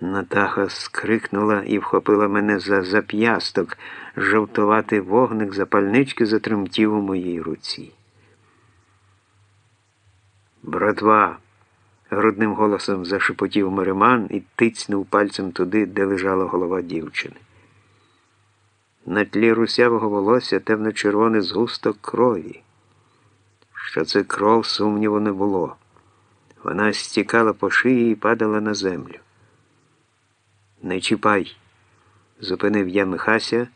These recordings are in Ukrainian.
Натаха скрикнула і вхопила мене за зап'ясток. Жовтуватий вогник запальнички затремтів у моїй руці. Братва, грудним голосом зашепотів Мариман і тицьнув пальцем туди, де лежала голова дівчини. На тлі русявого волосся темно-червоний згусток крові. Що це кров, сумніву не було. Вона стікала по шиї і падала на землю. Не чіпай, зупинив я Михася,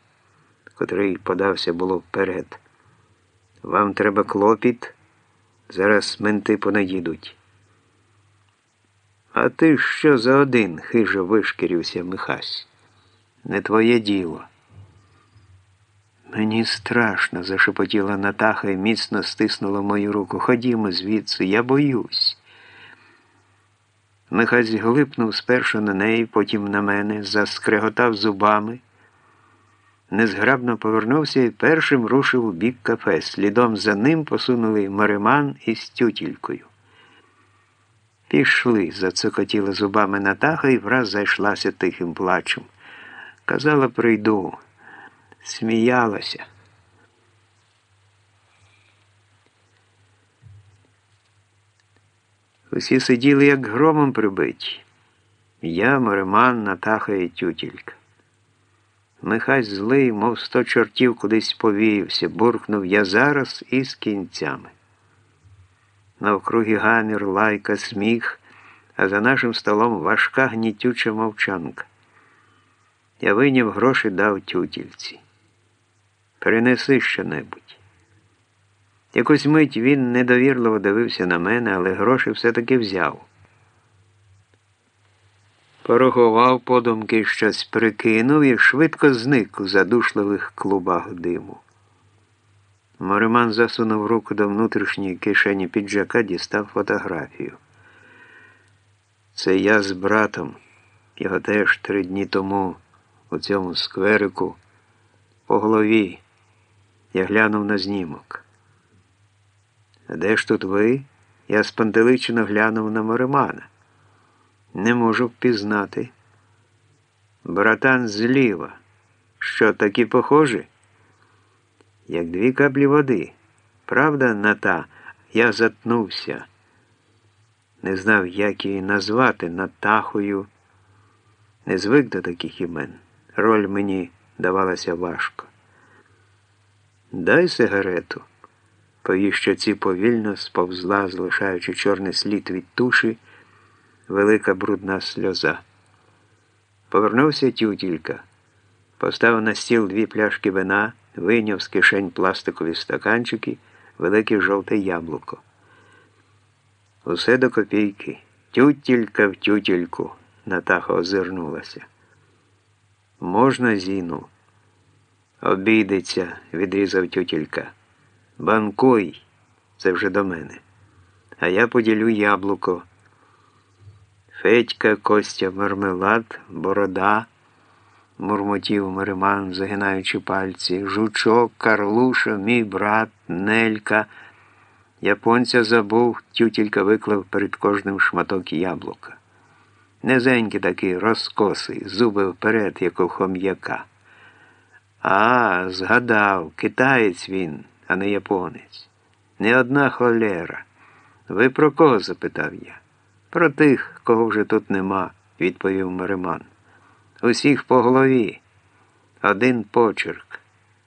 котрий подався було вперед. Вам треба клопіт, зараз менти понаїдуть. А ти що за один? хижо вишкірився Михась. Не твоє діло. Мені страшно, зашепотіла Натаха і міцно стиснула мою руку. Ходімо звідси, я боюсь. Михась глипнув спершу на неї, потім на мене, заскреготав зубами, незграбно повернувся і першим рушив у бік кафе. Слідом за ним посунули Мариман із тютількою. Пішли, зацокотіла зубами Натаха і враз зайшлася тихим плачем. Казала, прийду, сміялася. Усі сиділи, як громом прибиті. Я, Мариман, Натаха і тютілька. Михась злий, мов сто чортів кудись повіявся, буркнув я зараз і з кінцями. Навкруги гамір, лайка, сміх, а за нашим столом важка гнітюча мовчанка. Я вийняв гроші дав тютільці. Перенеси що-небудь. Якусь мить він недовірливо дивився на мене, але гроші все-таки взяв. Порахував подумки щось прикинув і швидко зник у задушливих клубах диму. Мориман засунув руку до внутрішньої кишені піджака, дістав фотографію. Це я з братом. Його теж три дні тому у цьому скверику по голові я глянув на знімок. Де ж тут ви? Я спантеличено глянув на Моримана. Не можу впізнати. Братан зліва. Що такі похожі? Як дві каплі води. Правда, Ната? Я затнувся. Не знав, як її назвати Натахою. Не звик до таких імен. Роль мені давалася важко. Дай сигарету. По її щоці повільно сповзла, залишаючи чорний слід від туші, велика брудна сльоза. Повернувся тютілька, поставив на стіл дві пляшки вина, вийняв з кишень пластикові стаканчики, велике жовте яблуко. Усе до копійки. Тютілька в тютільку, Натаха озирнулася. Можна, Зіну? Обійдеться, відрізав тютілька. Банкуй, це вже до мене. А я поділю яблуко. Федька, Костя, мармелад, борода, мурмотів Мариман, загинаючи пальці, жучок, Карлуша, мій брат, Нелька. Японця забув, тютілька виклав перед кожним шматок яблука. Незенький такий розкосий, зуби вперед, як у хом'яка. А, згадав, китаєць він а не японець. Не одна холера. Ви про кого? запитав я. Про тих, кого вже тут нема, відповів Мариман. Усіх по голові. Один почерк.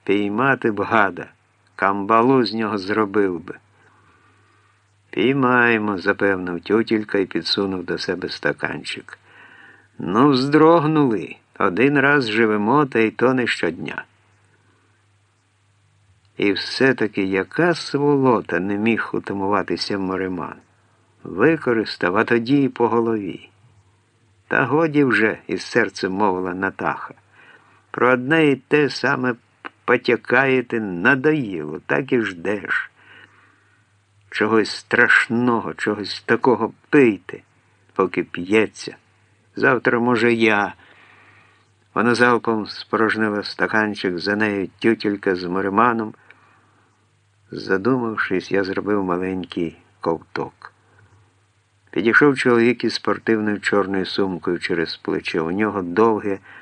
Піймати б гада. Камбалу з нього зробив би. Піймаємо, запевнив тютілька і підсунув до себе стаканчик. Ну, вздрогнули. Один раз живемо, та й то не щодня. І все-таки яка сволота не міг утамуватися Мориман. Використав, а тоді і по голові. Та годі вже із серцем мовила Натаха. Про одне і те саме потякаєте надоїло, так і ждеш. Чогось страшного, чогось такого пийте, поки п'ється. Завтра, може, я. Вона залпом спорожнила стаканчик за нею тютілька з мориманом. Задумавшись, я зробив маленький ковток. Підійшов чоловік із спортивною чорною сумкою через плече. У нього довге,